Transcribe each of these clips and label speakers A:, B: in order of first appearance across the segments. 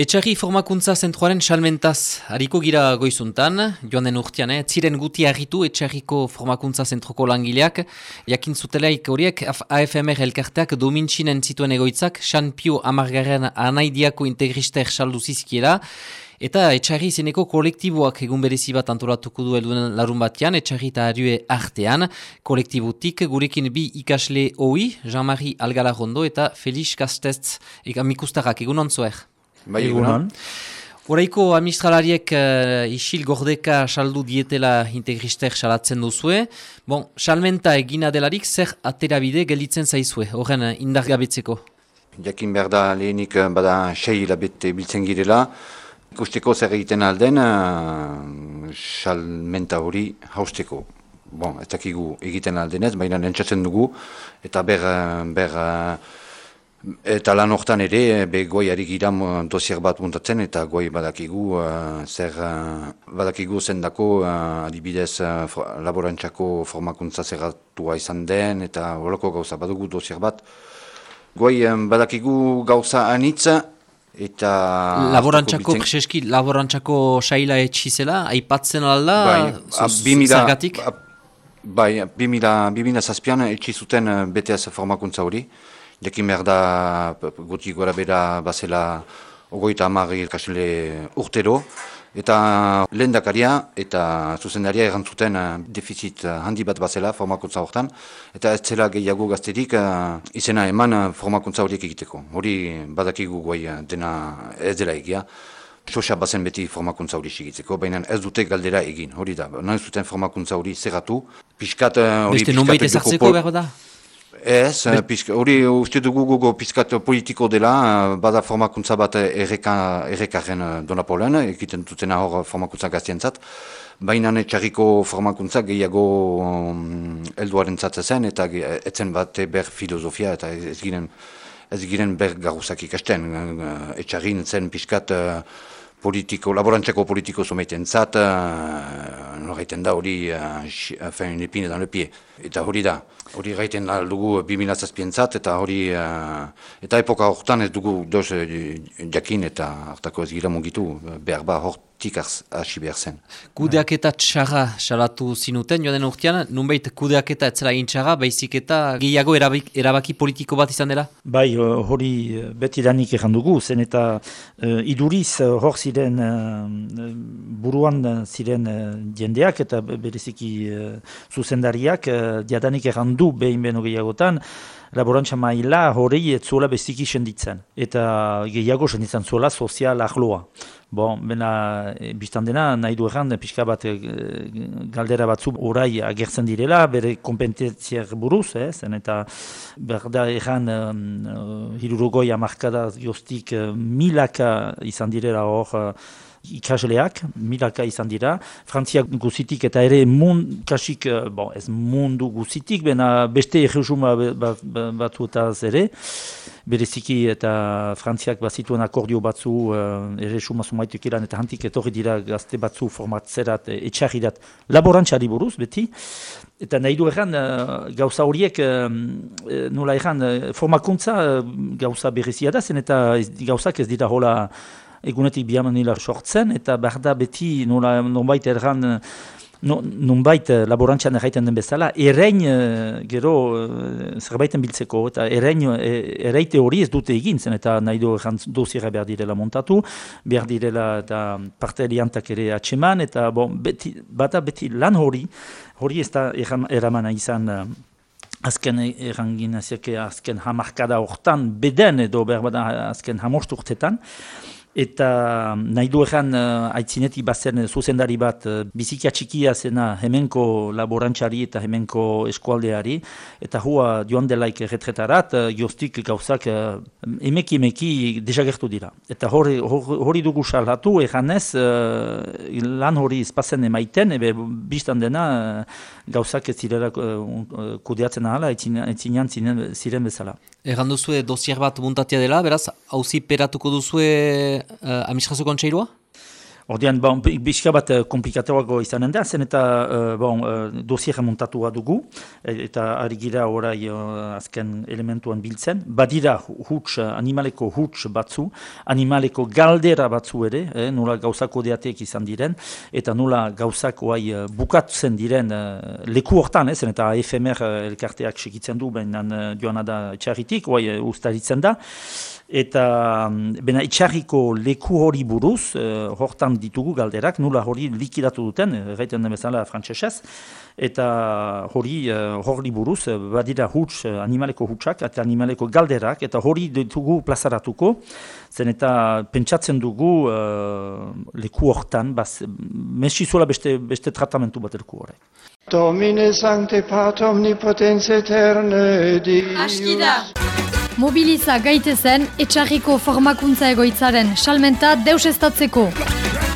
A: Etxarri formakuntza zentroaren salmentaz hariko gira goizuntan, joan den urtean, eh? ziren guti harritu etxarriko formakuntza zentroko langileak, jakin zutelaik horiek AFMR elkarteak domintxinen zituen egoitzak, San Pio Amargaren anaidiako integrister saldu zizkiela, eta etxarri zeneko kolektiboak egun berezi bat antolatuko du elduen larun batean, etxarri eta arue artean, kolektibotik gurekin bi ikasle hoi, Jean-Marie Algalarondo eta Felix Kastez, eka mikustarrak egun ontzoer.
B: Bai, egunan.
A: Horaiko administralariek uh, isil gordeka saldu dietela integrister salatzen duzue. Bon, salmenta egina delarik zer aterabide gelitzen zaizue, horren indargabetzeko?
B: Jakin behar da lehenik uh, bada sei labete biltzen girela. Ikusteko zer egiten alden, uh, salmenta hori hausteko. Bon, ez dakigu egiten aldenez, baina nentsatzen dugu, eta ber, ber Eta lan hortan ere, be goiari gira dosier bat muntatzen eta goi badakigu uh, zer uh, badakigu zendako uh, adibidez uh, laborantzako formakuntza zerratua izan den eta horoko gauza badugu dosier bat. Goi um, badakigu gauza anitza eta...
A: Laborantzako, prezeski, laborantzako saila etxizela, aipatzen alda,
B: bai, zergatik? Bai, bimila zazpian etxizuten BTS formakuntza hori. Jakin behar da guti gora bera bazela ogoita amari kasile urtero. Eta lehen dakaria eta zuzendaria erantzuten uh, defizit uh, handi bat bazela formakuntza horretan. Eta ez zela gehiago gazterik uh, izena eman uh, formakuntza horiek egiteko. Hori badakigu guai dena ez dela egia. Sosa bazen beti formakuntza hori sigitzeko, baina ez dute galdera egin, hori da. Nahi zuten formakuntza hori zerratu. Piskat, uh,
A: Beste nunbait ezartzeko behar da?
B: Ez, hori uste dugu gugu pizkat politiko dela, eh, bada formakuntza bat erreka, errekaren eh, donapolen, egiten dutena hor formakuntza gaztientzat, baina txarriko formakuntza gehiago um, elduaren zen, eta etzen bat ber filosofia, eta ez giren, ez giren ber garuzak ikasten, eh, etxarrin zen pizkat politiko, laborantzako politiko someiten zat, uh, norraiten da hori uh, fin lepine dan lepie. Eta hori da, hori gaiten da dugu biminazazpien zat, eta hori, uh, eta epoka horretan ez dugu doz jakin eta hartako ez gira mugitu, behar ba hortik hasi behar zen.
A: Kudeak eta txarra salatu zinuten, joan den urtean, nunbait kudeak eta etzela intxarra, baizik eta gehiago erabaki, erabaki politiko bat izan dela?
C: Bai, hori beti danik egan dugu, zen eta uh, iduriz hor ziren uh, buruan ziren uh, jendeak eta bereziki uh, zuzendariak uh, diadanik errandu behin beno gehiagotan laborantza maila hori zuela beziki senditzen eta gehiago senditzen zuela sozial ahloa. Bon, bena, e, biztan dena, nahi du erran, pixka bat e, galdera batzu orai agertzen direla, bere kompetentziak buruz, eh, zen eta berda erran um, hirurogoi amarkada jostik milaka izan direla hor ikasleak, milaka izan dira, Frantziak guzitik eta ere mund, kasik, eh, bon, ez mundu guzitik, bena beste erresuma batzu eta ere, bereziki eta Frantziak bazituen akordio batzu uh, erresuma sumaituk iran eta hantik etorri dira gazte batzu formatzerat, eh, etxarrirat, laborantzari buruz, beti, eta nahi du erran, gauza horiek, uh, nola erran, formakuntza gauza berezia da, zen eta gauzak ez dira hola, egunetik bihamanila sortzen, eta behar da beti nola, nonbait erran, no, nonbait eh, laborantzian erraiten den bezala, erein uh, gero uh, zerbaiten biltzeko, eta erein, ereite hori ez dute egin zen, eta nahi du erran dozira behar direla montatu, behar direla eta parte eliantak ere atseman, eta bon, beti, bata beti lan hori, hori ez da eramana izan, azken errangin azken hamarkada hortan, beden edo behar bada azken hamosturtetan, Eta nahi du egan uh, aitzinetik bazen zuzendari bat uh, bizikia txikia zena hemenko laborantxari eta hemenko eskualdeari. Eta hua joan delaik retretarat, uh, jostik gauzak uh, emeki emeki desagertu dira. Eta hori, hori dugu salatu eganez uh, lan hori izpazen emaiten, ebe biztan dena uh, gauzak ez zirela uh, kudeatzen ahala, aitzinean ziren bezala.
A: Egan duzue dosier bat muntatia dela, beraz, hauzi peratuko duzue uh, administrazio kontseirua?
C: Ordean, bon, bizka bat eh, komplikatuago izanen da, zen eta uh, bon, uh, dosiera montatua dugu, eta ari gira orai azken elementuan biltzen. Badira huts, animaleko huts batzu, animaleko galdera batzu ere, eh, nula gauzako deatek izan diren, eta nula gauzako hai bukatzen diren leku hortan, eh, zen eta AFMR uh, elkarteak segitzen du, behinan uh, joan da txarritik, oai ustaritzen da eta mm, bena itxarriko leku hori buruz, uh, hortan ditugu galderak, nula hori likidatu duten, gaiten den bezala frantzesez, eta hori uh, hori buruz, badira huts, animaleko hutsak, eta animaleko galderak, eta hori ditugu plazaratuko, zen eta pentsatzen dugu uh, leku hortan, bas, mesizuela beste, beste tratamentu bat erku horrek. Domine sancte pat omnipotens eterne
D: Dios. Askida! Mobiliza gaitezen etxarriko formakuntza egoitzaren salmenta deusestatzeko.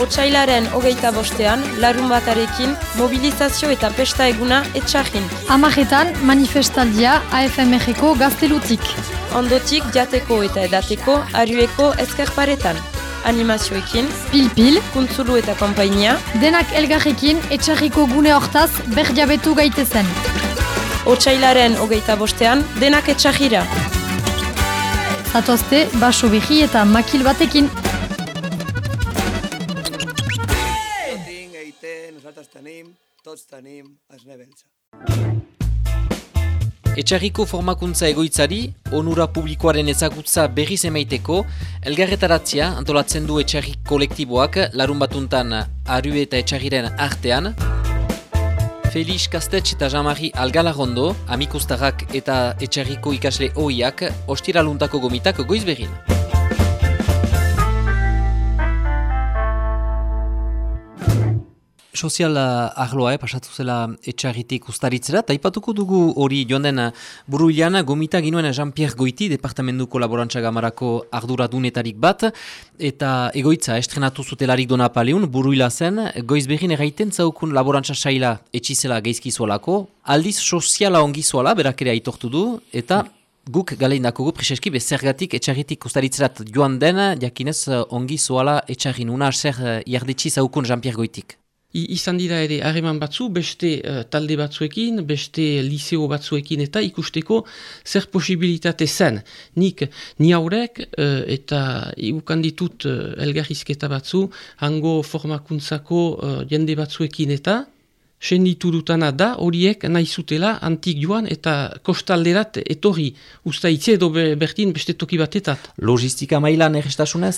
E: Otsailaren hogeita bostean, larun batarekin, mobilizazio eta pesta eguna etxarrin.
D: Amaretan, manifestaldia AFMR-eko gaztelutik.
E: Ondotik, jateko eta edateko, arueko ezkerparetan. Animazioekin,
D: pil-pil,
E: kuntzulu eta kompainia,
D: denak elgarrekin etxarriko gune hortaz berdiabetu gaitezen.
E: Otsailaren hogeita bostean, denak etxarrira.
D: Zatozte, baso behi eta makil batekin.
A: Etxarriko formakuntza egoitzari, onura publikoaren ezagutza berriz emaiteko, elgarretaratzia antolatzen du etxarrik kolektiboak larun batuntan aru eta etxarriren artean, Felix Kastetx eta Jamari Algalagondo, amikustarrak eta etxarriko ikasle oiak, ostiraluntako gomitak goiz sozial eh, arloa, eh, pasatu zela etxarritik ustaritzera, eta ipatuko dugu hori joan den eh, buruilean gomita ginuen Jean-Pierre Goiti, Departamentu Kolaborantza Gamarako ardura dunetarik bat, eta egoitza estrenatu zutelarik dona paleun, buruila zen, goiz behin erraiten zaukun laborantza saila etxizela geizkizualako, aldiz soziala ongizuala, berak ere aitortu du, eta guk galein dakogu preseski bezergatik etxarritik ustaritzerat joan den, jakinez ongi zoala etxarrin, una zer jardetxiz zaukun Jean-Pierre Goitik.
F: I, izan dira ere harreman batzu, beste uh, talde batzuekin, beste liceo batzuekin eta ikusteko zer posibilitate zen. Nik ni haurek uh, eta iukan ditut uh, elgarrizketa batzu, hango formakuntzako uh, jende batzuekin eta senditu dutana da horiek nahi zutela antik joan eta kostalderat etorri usta itze edo bertin beste toki batetat.
A: Logistika mailan errestasunez?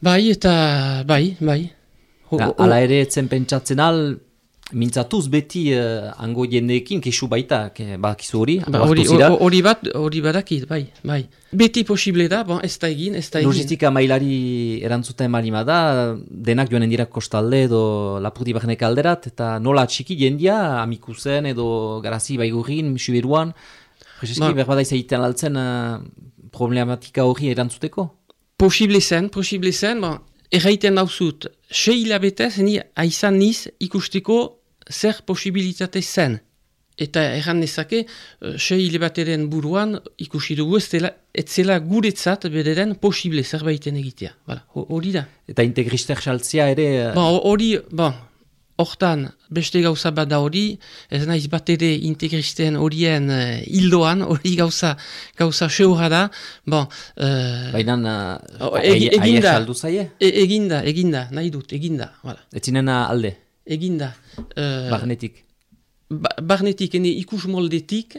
F: Bai eta bai, bai.
A: Hala ere etzen pentsatzen al, mintzatuz beti uh, ango jendeekin kesu baita, ke, bakizu hori?
F: Ba, hori, hori bat, hori badakit, bai, bai. Beti posible da, bon, ez da egin, ez da egin.
A: Logistika mailari erantzuten malima da, denak joanen dira kostalde edo lapurdi barnek alderat, eta nola txiki jendia, amiku zen edo garazi baigurin, misuberuan, Prezeski, ba, berbada izaiten altzen uh, problematika hori erantzuteko?
F: Posible zen, posible zen, bon, erraiten dauzut, sei hilabetez, ni aizan niz ikusteko zer posibilitate zen. Eta erran nezake, uh, sei hilabateren buruan ikusi dugu ez dela, ez zela guretzat bederen posible zerbaiten egitea. Hori da.
A: Eta integrister saltzia ere...
F: Hori, bon, Hortan, beste gauza bat da hori, ez naiz bat ere integristen horien uh, hildoan, hori gauza, gauza seura da. Bon,
A: uh, Baina uh, eginda,
F: e, eginda, eginda, nahi dut, eginda. Voilà.
A: Etzinena alde?
F: Eginda.
A: Uh, barnetik?
F: Ba, barnetik, ene ikus moldetik,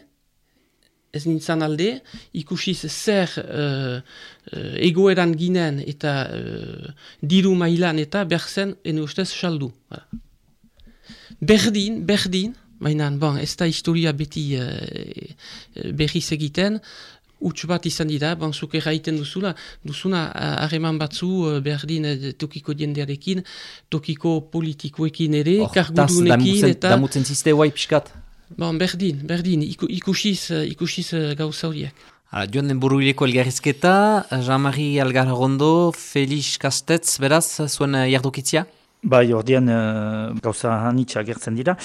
F: ez nintzen alde, ikusiz zer uh, uh, egoeran ginen eta uh, diru mailan eta berzen, ene ustez, saldu. Voilà. Berdin, berdin, baina bon, ez da historia beti uh, berriz egiten, Uts bat izan dira, banzuk erraiten duzula, duzuna hareman batzu uh, berdin tokiko jendearekin, tokiko politikoekin ere, oh, kargudunekin
A: eta... Damutzen ziste guai piskat?
F: Bon, berdin, berdin, Iku, ikusiz, ikusiz gauza horiek.
A: Joan den buruileko elgarrizketa, Jean-Marie Algarrondo, Felix Kastetz, beraz, zuen jardokitzia?
C: Bai, ordean uh, gauza hanitza gertzen dira.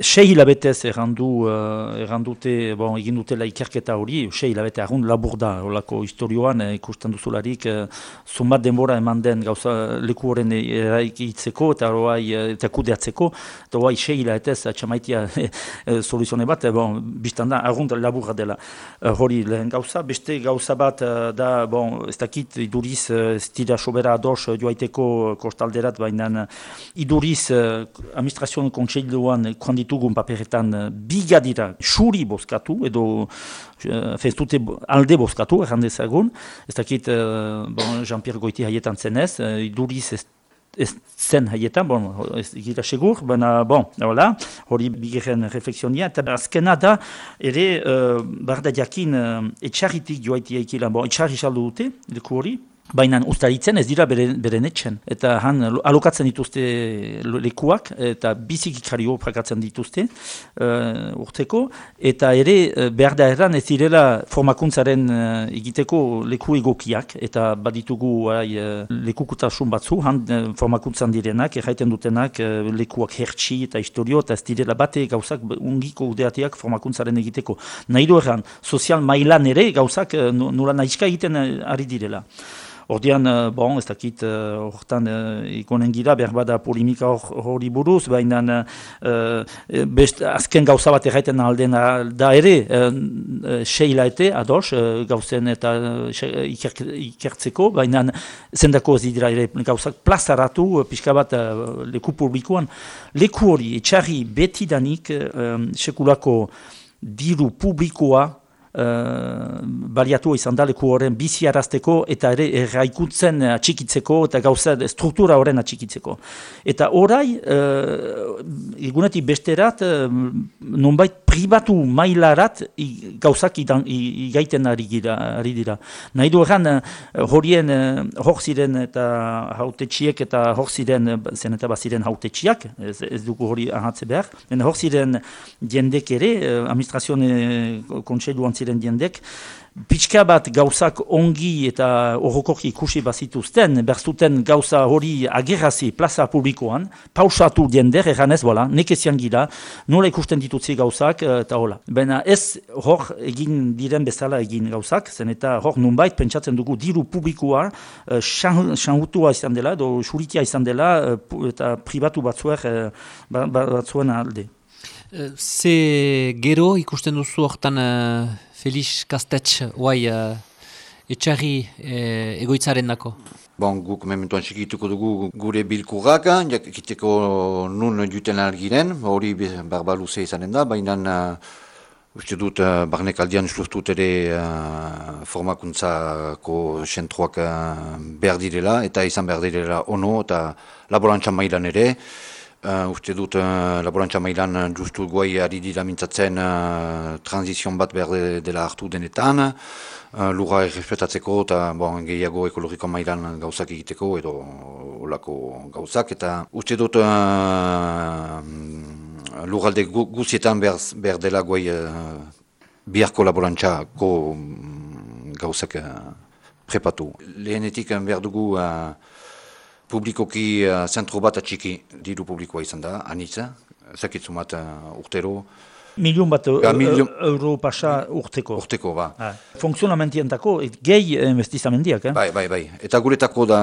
C: Sei hilabetez errandu, uh, errandute, bon, egin dutela ikerketa hori, sei hilabete arrund labur da, holako historioan eh, ikusten duzularik, uh, zumbat denbora eman den gauza leku horren eraikitzeko eta horai eta kudeatzeko, eta horai sei hilabetez atxamaitia soluzione bat, bon, biztan da, arrund laburra dela hori lehen gauza, beste gauza bat da, bon, ez dakit iduriz ez dira sobera ados joaiteko kostalderat, baina iduriz uh, administrazioen kontseiluan ditugun paperetan uh, biga dira xuri bozkatu edo uh, dute alde bozkatu errandezagun. Ez dakit uh, bon, Jean-Pierre Goiti haietan zenez, uh, iduriz ez ez zen haietan, bon, ez gira segur, baina, bon, hola, hori bigeren refleksionia, eta azkena da, ere, uh, barda jakin, uh, etxarritik joaiti eikila, bon, etxarri saldu dute, leku hori, Baina ustaritzen ez dira beren, beren etxen. Eta han alokatzen dituzte lekuak eta bizik ikario prakatzen dituzte uh, urteko. Eta ere uh, behar da erran ez direla formakuntzaren uh, egiteko leku egokiak. Eta baditugu uh, lekukutasun batzu, han uh, formakuntzan direnak, erraiten dutenak uh, lekuak hertsi eta historio eta ez direla bate gauzak ungiko udeateak formakuntzaren egiteko. Nahi du erran, sozial mailan ere gauzak uh, nula nahiska egiten ari direla. Ordean, uh, bon, ez dakit, uh, hortan uh, ikonen gira, behar bada polimika hori buruz, baina uh, azken gauza bat erraiten alden da ere, seila ete, ados, gauzen eta uh, ikertzeko, baina zendako ez dira ere gauzak plazaratu, pixka bat leku publikoan. Leku hori, etxarri betidanik, uh, sekulako diru publikoa, baliatu izan da leku horren bizi arazteko eta ere erraikutzen atxikitzeko eta gauza struktura horren atxikitzeko. Eta orai, uh, egunetik besterat, uh, nonbait pribatu mailarat gauzak igaiten ari, ari dira. Nahi du erran, horien hor ziren eta hautetxiek eta hor ziren, zen eta baziren hautetxiak, ez, ez dugu hori ahatze behar, hor ziren jendek ere, administrazioan kontseiluan ziren jendek, Pitska bat gauzak ongi eta horrokoki ikusi bazituzten, berzuten gauza hori agerrazi plaza publikoan, pausatu diender, egan ez, bola, nekezian gira, nola ikusten ditutzi gauzak, eh, eta hola. Baina ez hor egin diren bezala egin gauzak, zen eta hor nunbait pentsatzen dugu diru publikoa uh, sanhutua izan dela, edo suritia izan dela, uh, eta pribatu batzuer, uh, batzuen alde.
A: Ze gero ikusten duzu hortan Felix Kastetx, guai, uh, etxarri uh, egoitzaren dako?
B: Bon, guk mementuan txikituko dugu gure bilkurrak, jakiteko nun duten algiren, hori barbaluze izanen da, baina uh, uste dut uh, barnek aldian ustut ere uh, formakuntzako sentroak uh, behar direla, eta izan behar direla ono, eta laborantza mailan ere, Uh, uste dut uh, laborantza mailan uh, justu guai ari dira mintzatzen uh, transizion bat behar dela hartu denetan, uh, lura errespetatzeko eta bon, gehiago ekologiko mailan gauzak egiteko edo olako gauzak. Eta uste dut uh, lurralde gu, guzietan behar, behar dela guai uh, biharko laborantzako um, gauzak uh, prepatu. Lehenetik behar dugu publikoki uh, zentro bat atxiki diru publikoa izan da, anitza, zakitzu bat uh, urtero.
C: Milion bat ja, milion... euro pasa urteko.
B: Urteko, ba.
C: Ha. Funksionamentientako, gehi investizamendiak, eh?
B: Bai, bai, bai. Eta guretako da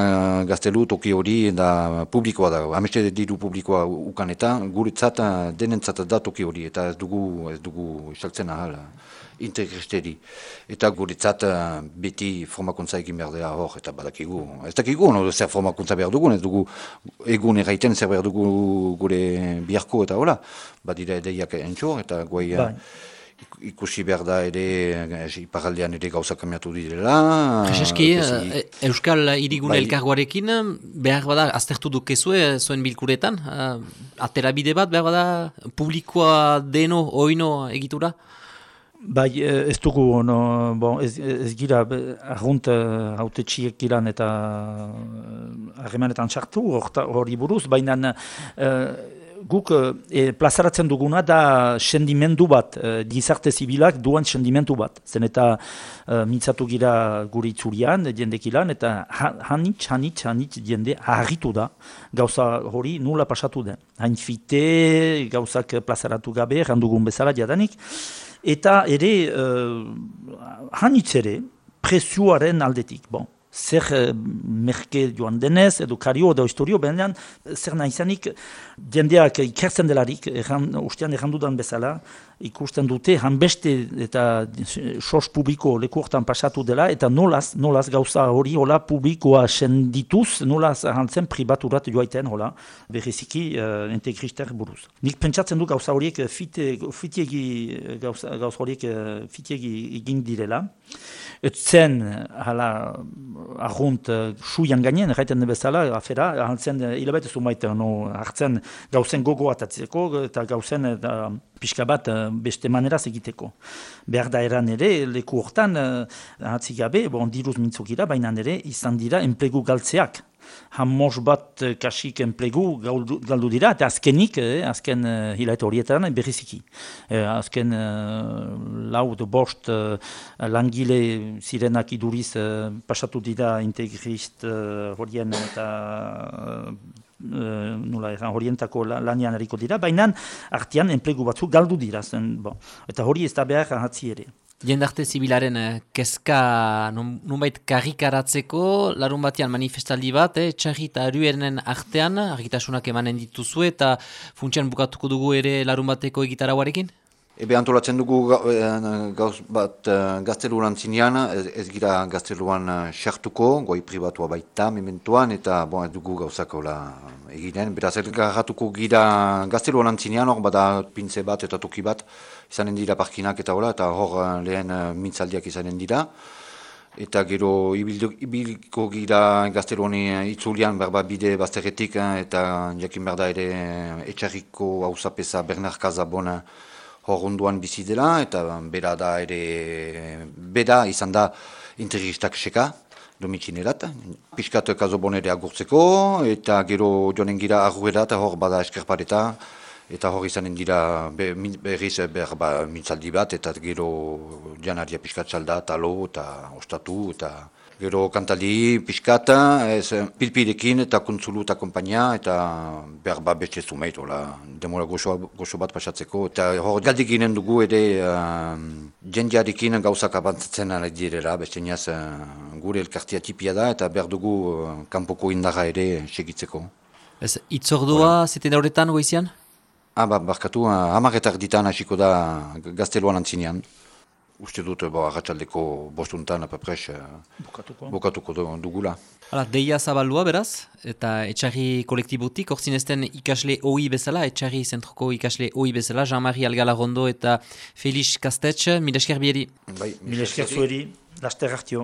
B: gaztelu toki hori da publikoa da. Hameste diru publikoa ukan eta guretzat denentzat da toki hori. Eta ez dugu, ez dugu isaltzen ahal integresteri. Eta guretzat uh, beti formakuntza egin behar dela hor, eta badakigu. Ez dakigu, no, zer formakuntza behar dugun, ez dugu egun erraiten zer behar dugu gure biharko eta hola. Badira edeiak entxo, eta guai uh, ikusi behar da ere, eh, iparaldean ere gauza kamiatu direla.
A: Prezeski, uh, Euskal Irigun bai. elkarguarekin, behar bada, aztertu dukezue zuen bilkuretan, uh, atera bide bat, behar bada, publikoa deno, oino egitura?
C: Bai, eh, ez dugu, no, bon, ez, ez gira, arrunt uh, haute txiek giran eta uh, harremanetan sartu hori buruz, baina uh, guk e, plazaratzen duguna da sendimendu bat, e, gizarte zibilak duen sendimendu bat. Zen eta e, mintzatu gira guri itzurian, jendekilan, eta hanitz, hanitz, hanitz jende harritu da gauza hori nula pasatu den. Hain fite, gauzak plazaratu gabe, randugun bezala jadanik, eta ere, e, hanitz ere, presioaren aldetik. Bon, zer eh, merke joan denez, edo kario edo historio, benean zer nahizanik jendeak ikertzen delarik, erran, ustean errandudan bezala, ikusten dute hanbeste eta sos publiko lekuortan pasatu dela, eta nolaz, nolaz gauza hori hola publikoa sendituz, nolaz hantzen pribaturat joaiten hola, berriziki uh, integrister buruz. Nik pentsatzen du gauza horiek fite, fitiegi, gauza, gauza horiek fitiegi egin direla, zen hala ahunt suian gainen, erraiten bezala, afera, hantzen hilabete zumait no, hartzen gauzen gogo atatzeko eta gauzen eta pixka bat beste maneraz egiteko. Behar da eran ere, leku hortan, hatzik gabe, bon, diruz mintzokira, baina ere izan dira enplegu galtzeak hamos bat eh, kasik enplegu galdu dira, eta azkenik, eh, azken uh, hilaeta horietan, berriziki. azken lau de bost langile zirenak iduriz pasatu dira integrist horien eta uh, nula horientako lanian eriko dira, baina artian enplegu batzu galdu dira zen, bon. eta hori ez da behar ahatzi ere.
A: Jendarte zibilaren eh, kezka nunbait karikaratzeko, larun batean manifestaldi bat, eh, txarri eta aruerenen artean, argitasunak emanen dituzu eta funtsian bukatuko dugu ere larun bateko egitaraguarekin?
B: Ebe antolatzen dugu eh, gauz bat uh, gazteluan zinean, ez, ez gira gazteluan sartuko, uh, goi pribatua baita mementuan, eta bon, ez dugu gauzako la eginen. Beraz, ez gira gazteluan antzinean, hor bada pintze bat eta toki bat, izanen dira parkinak eta hola, eta hor lehen mintzaldiak izanen dira. Eta gero ibilko gira gazteluani itzulian berba bide bazterretik, eta jakin berda ere etxarriko hausapesa Bernard Kazabona, hor onduan bizi dela, eta bera da ere, bera izan da integristak seka, domitxinerat, piskat kazobonere agurtzeko, eta gero joanen gira arguera, eta hor bada eskerpareta, eta hor izanen dira berriz ber, ba, mintzaldi bat, eta gero janaria piskat txalda, talo, eta ostatu, eta Gero kantaldi pixkata, ez pilpirekin eta kontzulu eta kompainia eta behar bat betxe zumeit, demora goxo, goxo bat pasatzeko. Eta hor galdik ginen dugu ere uh, jendiarekin gauzak abantzatzen ari direla, beste uh, gure elkartia tipia da eta behar dugu uh, kanpoko indaga ere segitzeko.
A: Ez, itzordua zeten horretan goizian?
B: Ah, ba, barkatu, uh, amaretak ditan hasiko da gazteluan antzinean uste dut bo, agatxaldeko bostuntan apapres uh, bukatuko. bukatuko dugula.
A: Hala, deia zabaldua beraz, eta etxarri kolektibotik, orzinezten ikasle hoi bezala, etxarri zentroko ikasle hoi bezala, Jean-Marie Algala Rondo eta Felix Kastetx, milesker bieri.
C: Bai, milesker zueri, laster hartio.